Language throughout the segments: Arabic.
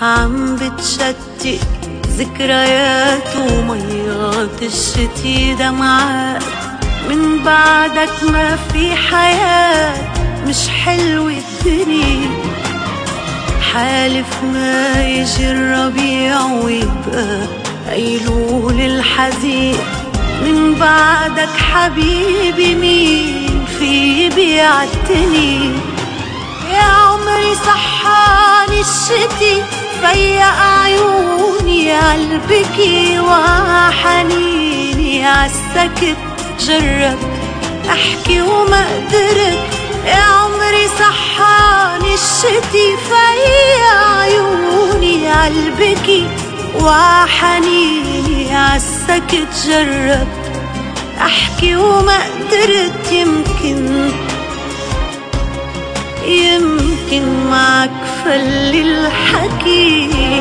عم بتشتق ذكريات وميات الشتي دمعات. من بعدك ما في حياة مش حلوة الدنيا. حالف ما يجي الربيع ويبقى أيلول الحزين. من بعدك حبيبي مين في بيعتني؟ يا عمري صحاني الشتي فيا عيوني عالبكي وحنيني عالسكت جربت أحكي وما قدرت يا عمري صحاني الشتي فيا عيوني عالبكي وحنيني عالسكت جربت أحكي وما قدرت يمكن يمكن معك فل الحكي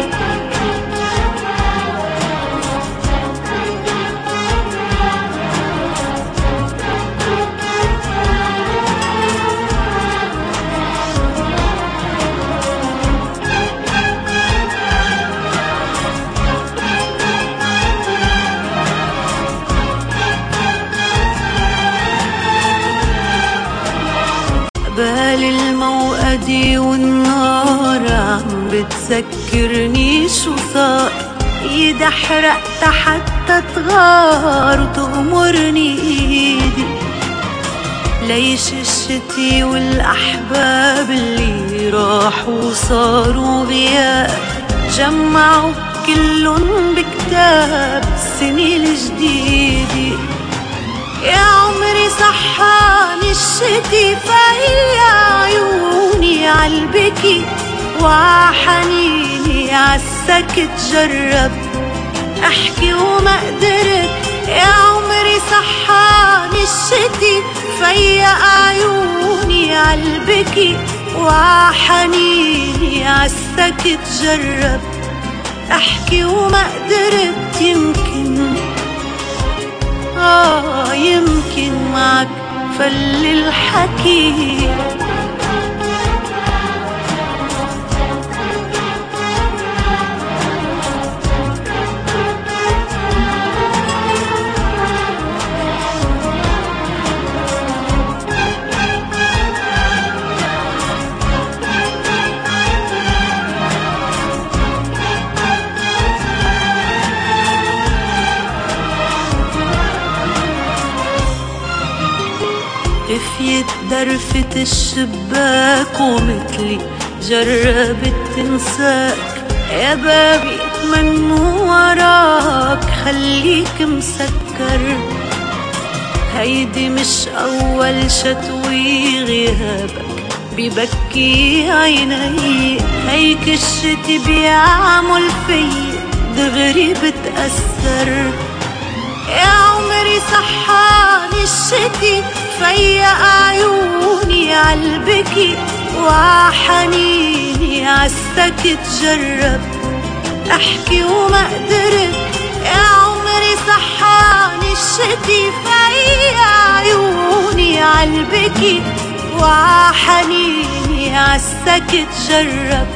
الموقدي والنار عم بتذكرني شو صار إيدي حرقت حتى تغار وتغمرني إيدي. ليش الشتي والأحباب اللي راحوا وصاروا غياب؟ جمعوا كلن بكتاب السنة الجديدة. يا عمري صحاني الشتي فهي عالبكي وحنيني عالسكت جرب أحكي وما قدرت يا عمري صحاني الشتي فيا عيوني عالبكي وحنيني عالسكت جرب أحكي وما قدرت يمكن آه يمكن معك فل الحكي. رفيت درفة الشباك ومثلي جربت تنساك. يا بابي من وراك خليك مسكر. هيدي مش أول شتوي غيابك ببكي عيني. هيك الشتي بيعمل في دغري بتأثر. يا عمري صحاني الشتي فيا عيوني عالبكي وحنيني عالسكت جرب. أحكي وما قدرت يا عمري صحاني الشتي. فيا عيوني عالبكي وحنيني عالسكت جرب.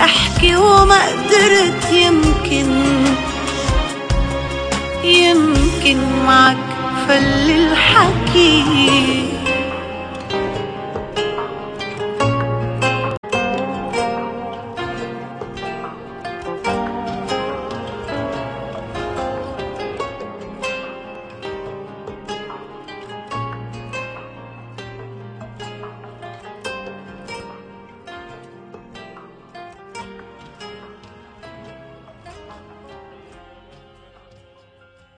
أحكي وما قدرت يمكن يمكن معك فل الحكي